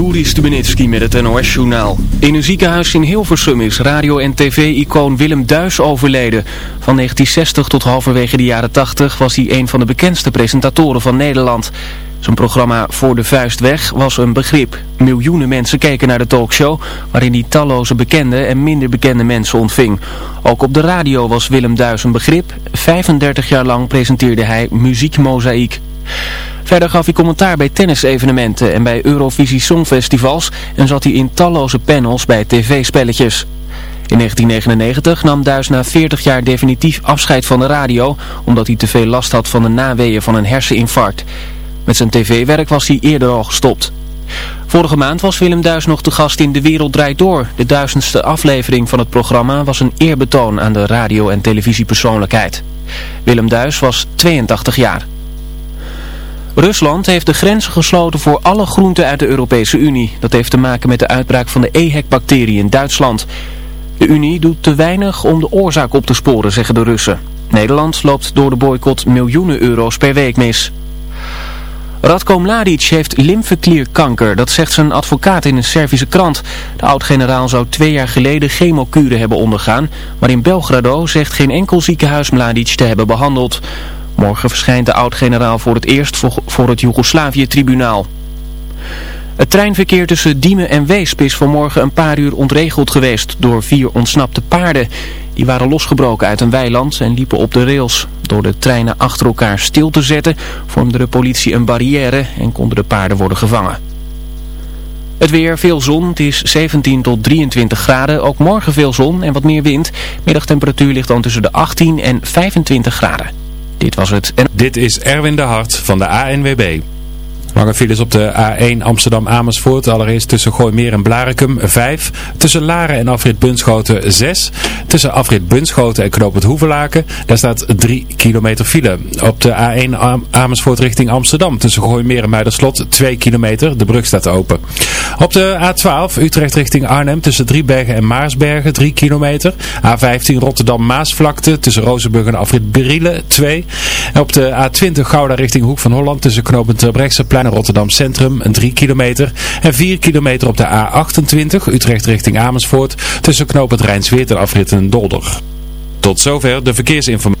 Juri Stubenitski met het NOS-journaal. In een ziekenhuis in Hilversum is radio- en tv-icoon Willem Duis overleden. Van 1960 tot halverwege de jaren 80 was hij een van de bekendste presentatoren van Nederland. Zijn programma Voor de Vuist Weg was een begrip. Miljoenen mensen keken naar de talkshow, waarin hij talloze bekende en minder bekende mensen ontving. Ook op de radio was Willem Duis een begrip. 35 jaar lang presenteerde hij Muziek Mozaïek. Verder gaf hij commentaar bij tennisevenementen en bij Eurovisie Songfestivals en zat hij in talloze panels bij tv-spelletjes. In 1999 nam Duis na 40 jaar definitief afscheid van de radio, omdat hij te veel last had van de naweeën van een herseninfarct. Met zijn tv-werk was hij eerder al gestopt. Vorige maand was Willem Duis nog te gast in De Wereld Draait Door. De duizendste aflevering van het programma was een eerbetoon aan de radio- en televisiepersoonlijkheid. Willem Duis was 82 jaar. Rusland heeft de grenzen gesloten voor alle groenten uit de Europese Unie. Dat heeft te maken met de uitbraak van de EHEC-bacterie in Duitsland. De Unie doet te weinig om de oorzaak op te sporen, zeggen de Russen. Nederland loopt door de boycott miljoenen euro's per week mis. Radko Mladic heeft lymfeklierkanker, dat zegt zijn advocaat in een Servische krant. De oud-generaal zou twee jaar geleden chemokuren hebben ondergaan, maar in Belgrado zegt geen enkel ziekenhuis Mladic te hebben behandeld. Morgen verschijnt de oud-generaal voor het eerst voor het Joegoslavië-tribunaal. Het treinverkeer tussen Diemen en Weesp is vanmorgen een paar uur ontregeld geweest door vier ontsnapte paarden. Die waren losgebroken uit een weiland en liepen op de rails. Door de treinen achter elkaar stil te zetten vormde de politie een barrière en konden de paarden worden gevangen. Het weer, veel zon, het is 17 tot 23 graden. Ook morgen veel zon en wat meer wind. Middagtemperatuur ligt dan tussen de 18 en 25 graden. Dit was het. En... Dit is Erwin de Hart van de ANWB. Lange files op de A1 Amsterdam-Amersfoort. Allereerst tussen Gooimeer en Blaricum 5. Tussen Laren en afrit Bunschoten 6. Tussen afrit Bunschoten en Knopend-Hoevelaken, Daar staat 3 kilometer file. Op de A1 Amersfoort richting Amsterdam. Tussen Gooimeer en Muiderslot 2 kilometer. De brug staat open. Op de A12 Utrecht richting Arnhem. Tussen Driebergen en Maarsbergen 3 kilometer. A15 Rotterdam-Maasvlakte. Tussen Rozenburg en afrit Berielen 2. En op de A20 Gouda richting Hoek van Holland. Tussen knopenbrechtseid. Naar Rotterdam Centrum, een 3 kilometer. En 4 kilometer op de A28, Utrecht richting Amersfoort, tussen Knoop het Rijnsweert en Afrit en Dolder. Tot zover de verkeersinformatie.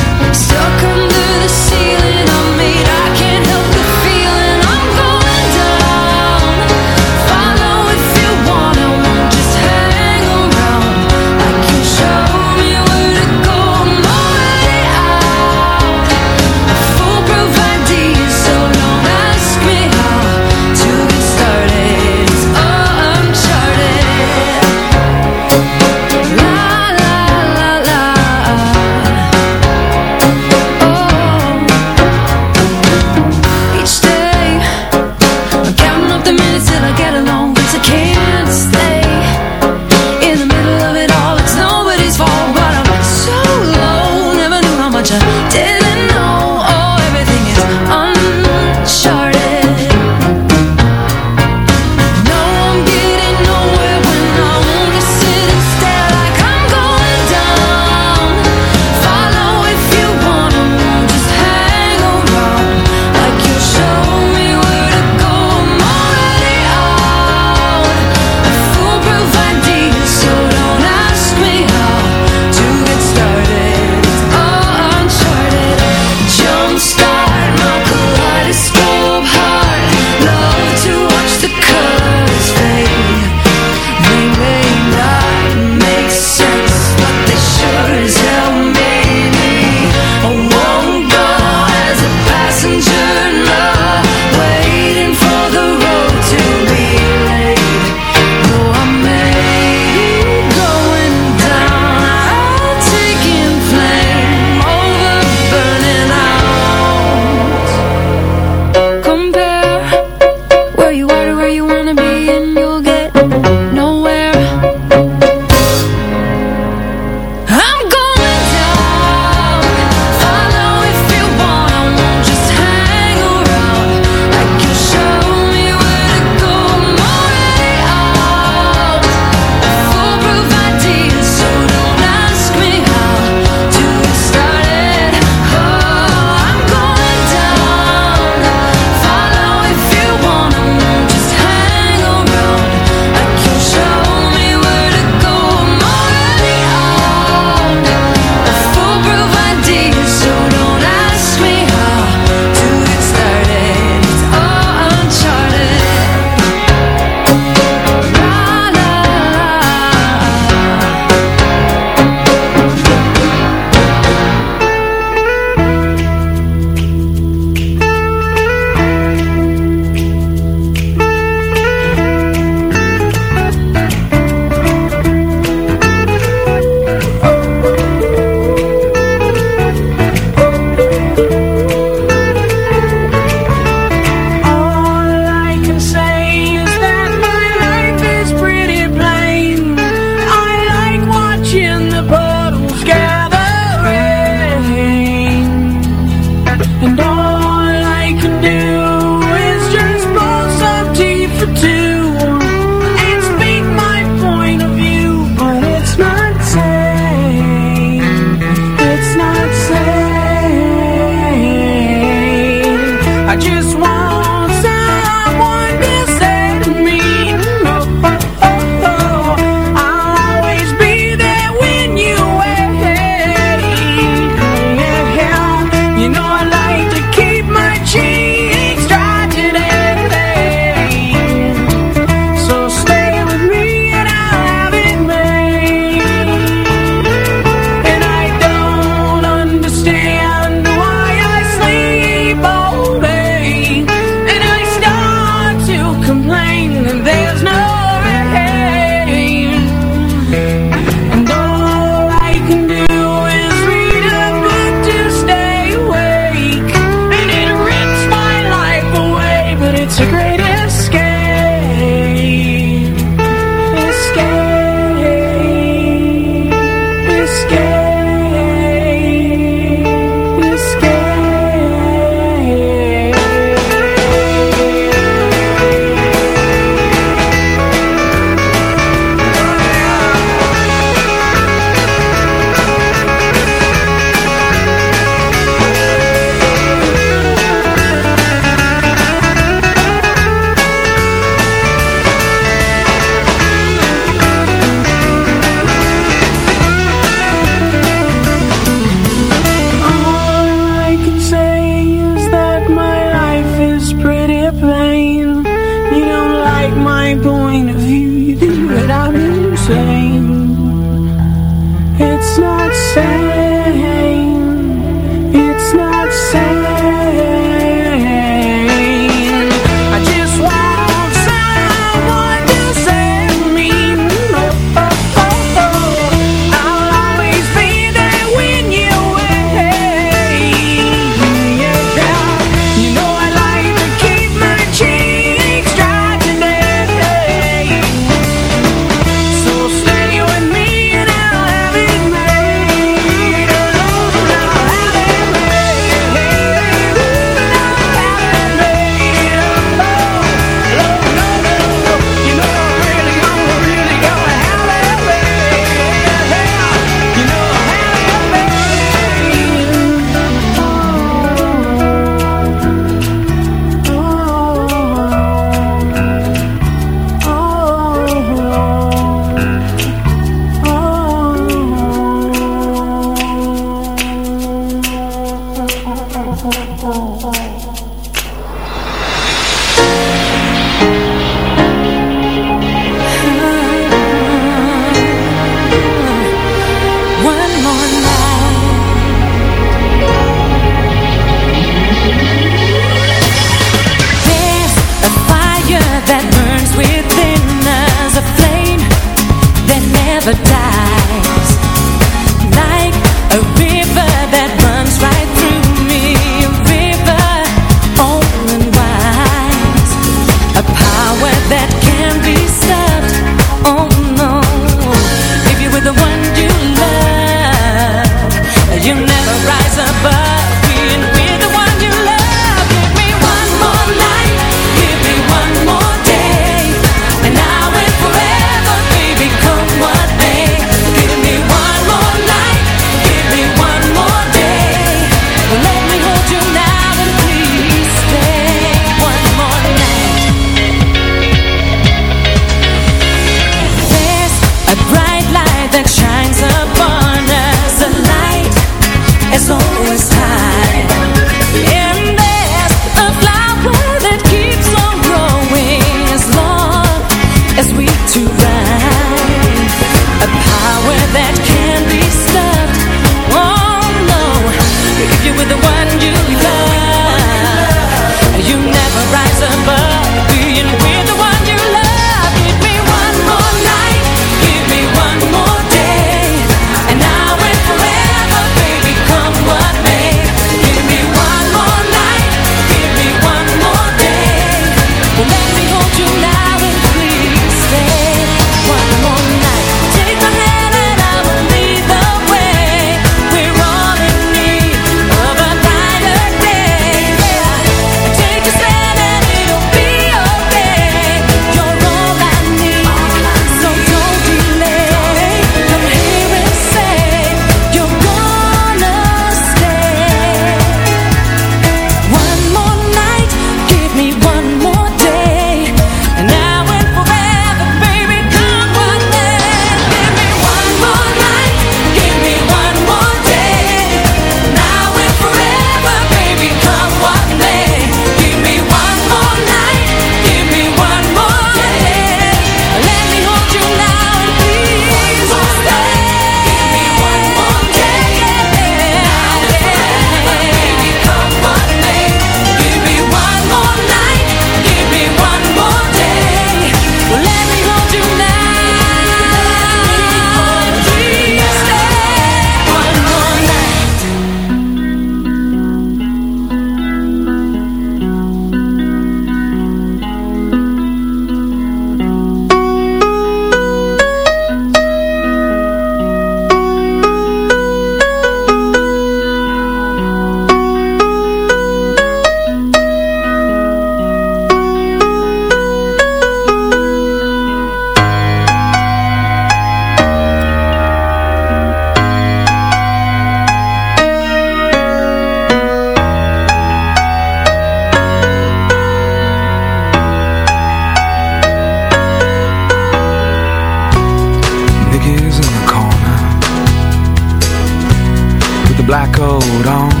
black coat on.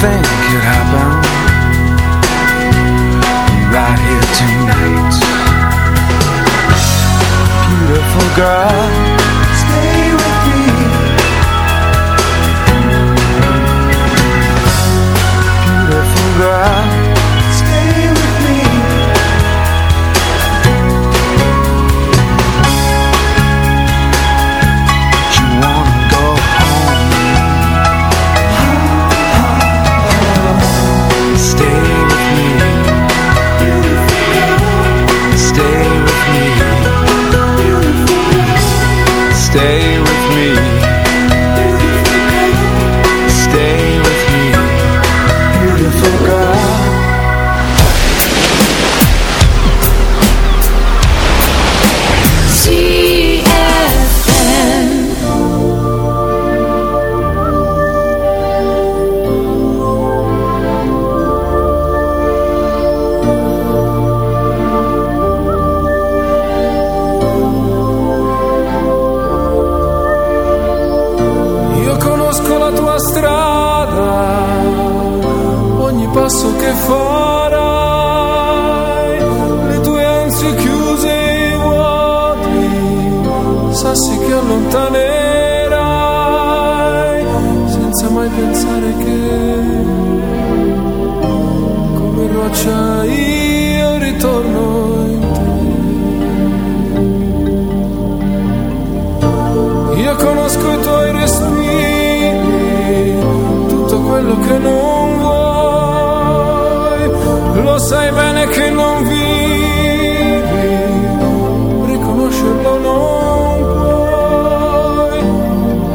think it happened. Right here tonight. Beautiful girl.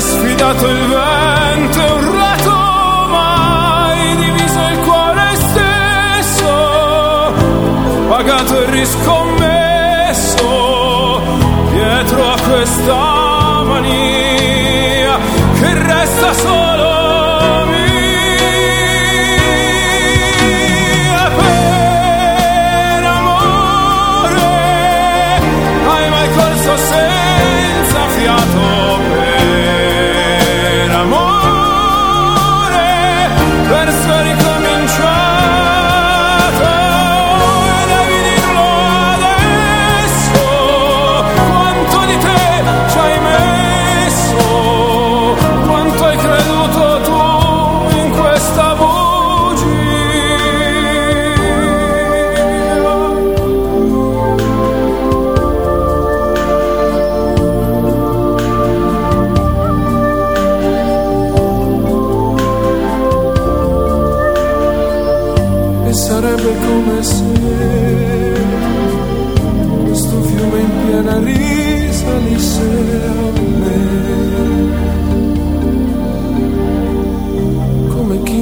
sfidato il vento, urlato mai, diviso il cuore stesso, pagato e riscommesso dietro a questa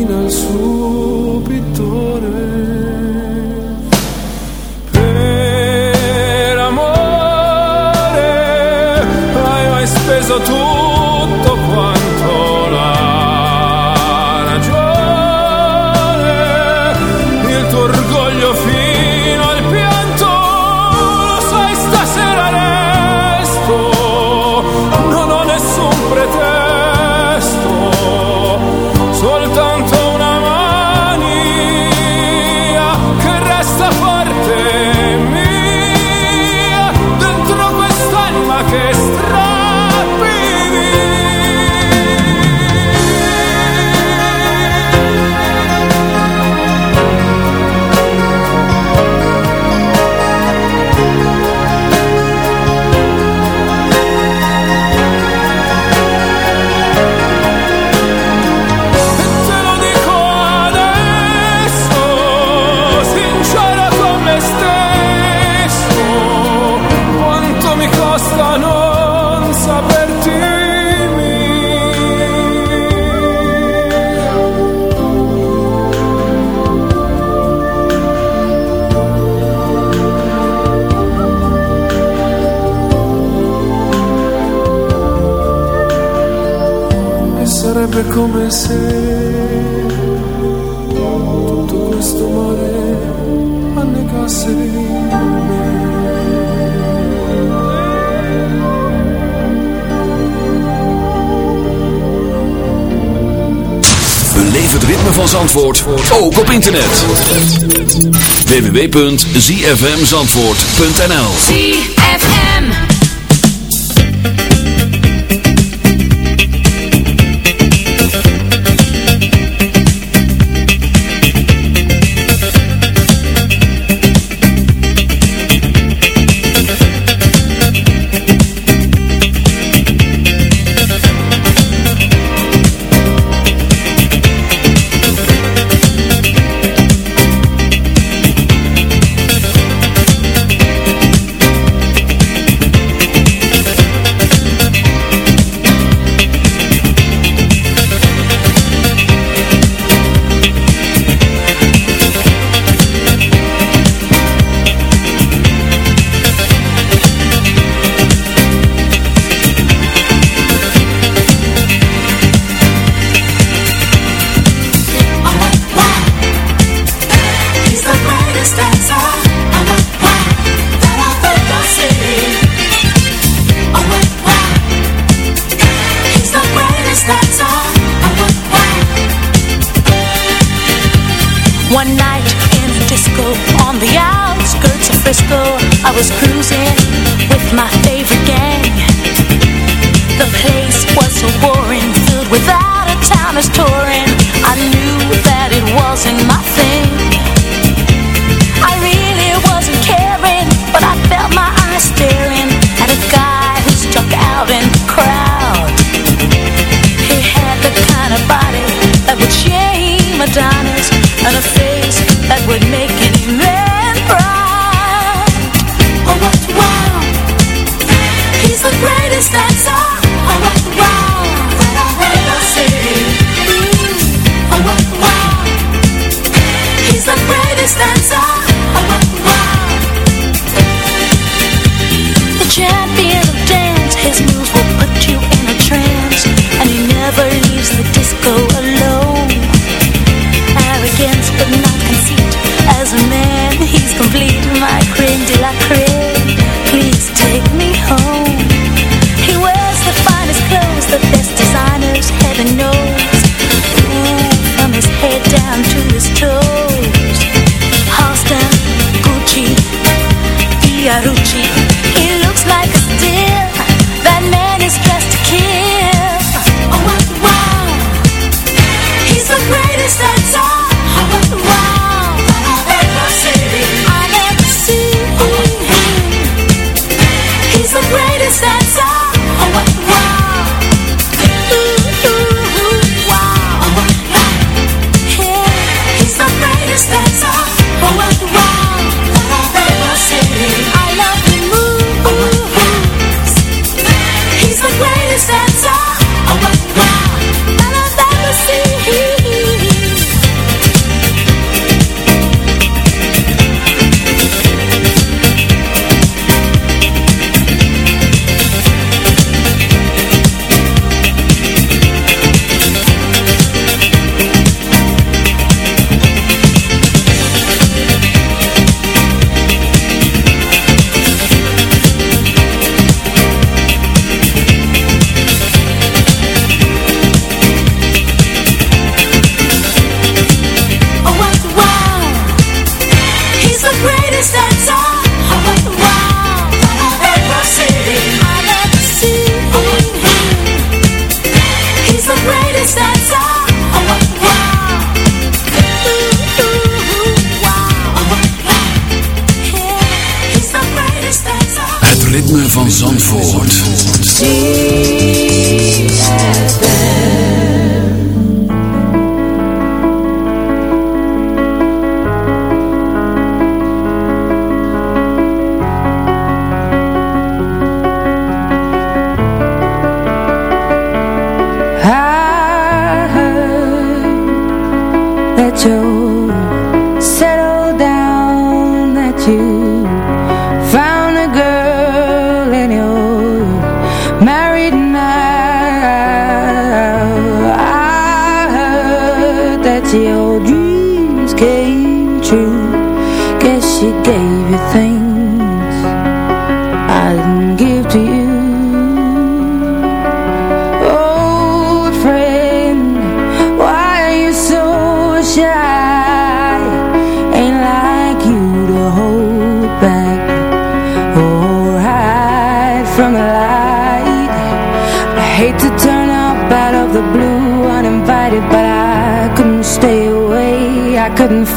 fino pittore. Per amore hai mai speso tu? padecer tutto questo het ritme van Zandvoort, ook op internet. www.zfmzandvoort.nl van Zandvoort.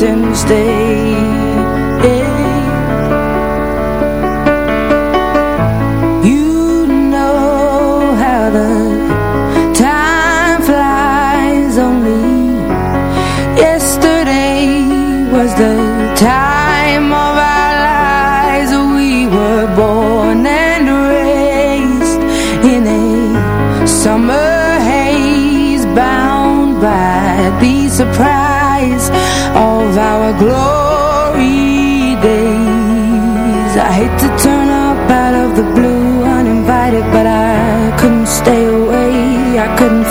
Valentine's Day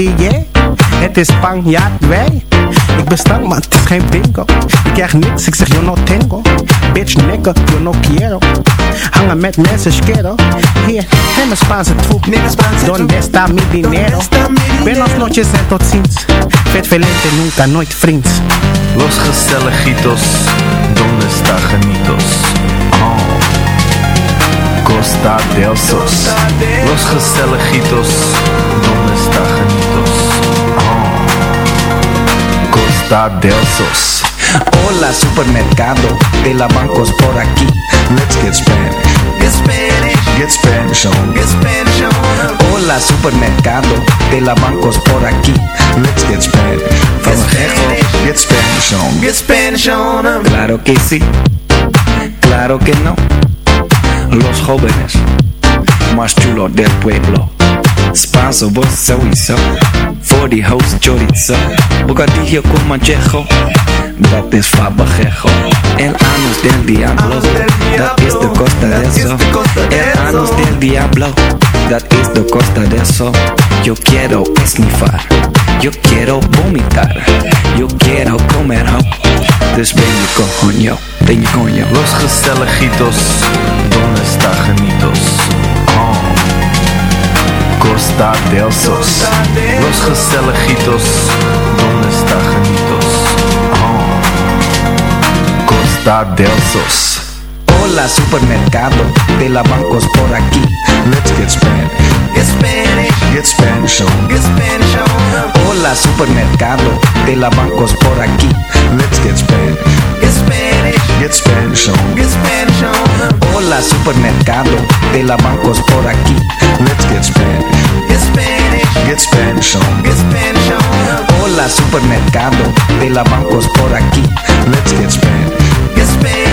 Het is Spanjaard, wij. Ik ben stank, maar het is geen bingo. Ik krijg niks, ik zeg yo no tengo. Bitch, nigga, yo no quiero. Hangen met mensen, schero. Hier, neem een Spaanse troep. Donde está mi dinero? Buenos noches en tot ziens. Vet velente, nunca, nooit vriends. Los Gestelejitos, ¿dónde está Janitos? Oh. Costa del Sos. Los Gestelejitos, ¿dónde está Janitos? Oh. Costa del Sos. Hola supermercado de la bancos por aquí. Let's get Spanish. Get Spanish. Get Spanish on. Get Spanish on. Hola supermercado de la bancos por aquí. Let's get Spanish. From Get Get Spanish on. Get Spanish on. Claro que sí. Claro que no. Los jóvenes más chulos del pueblo. Spanso, vos. Voor die host chorizo. Bocadillo con manchejo. Dat is fabajejo. El anus del diablo. Dat is de costa de eso. El anus del diablo. Dat is de costa de eso. Yo quiero esnifar. Yo quiero vomitar. Yo quiero comer. Dus ben je coño. Ben je coño. Los Gestelejitos, ¿dónde está Janitos? Oh. Costa del Sos. Los Gestelejitos, ¿dónde está Janitos? Oh. Costa del Sos. Hola supermercado de la bancos por aquí. Let's get Spanish. Get Spanish. Get Spanish on. Get Spanish on. Hola supermercado de la bancos por aquí. Let's get Spanish. Get Spanish. Get Spanish on. Get Spanish on. Hola supermercado de la bancos por aquí. Let's get Spanish. Get Spanish. Get Spanish on. Get Spanish on. Hola supermercado de la bancos por aquí. Let's get Spanish. Get Spanish.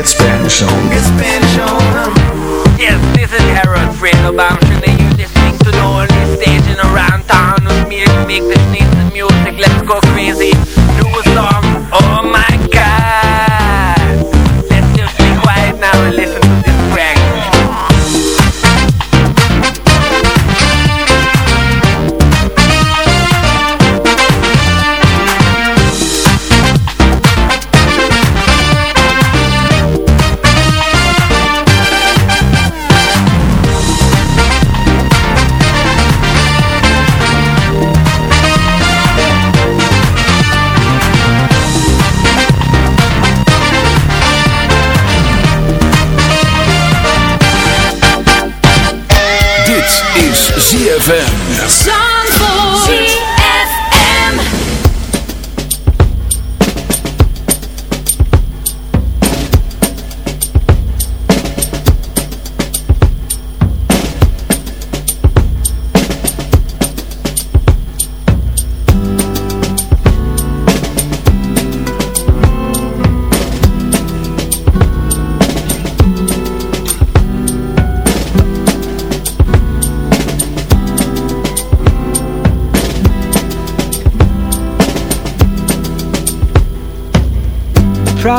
Get Spanish on. Get Spanish on. Yes, this is Harold Fredo Bamshin and you listening to the only station around town with me to make the sneeze music. Let's go crazy.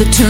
the turn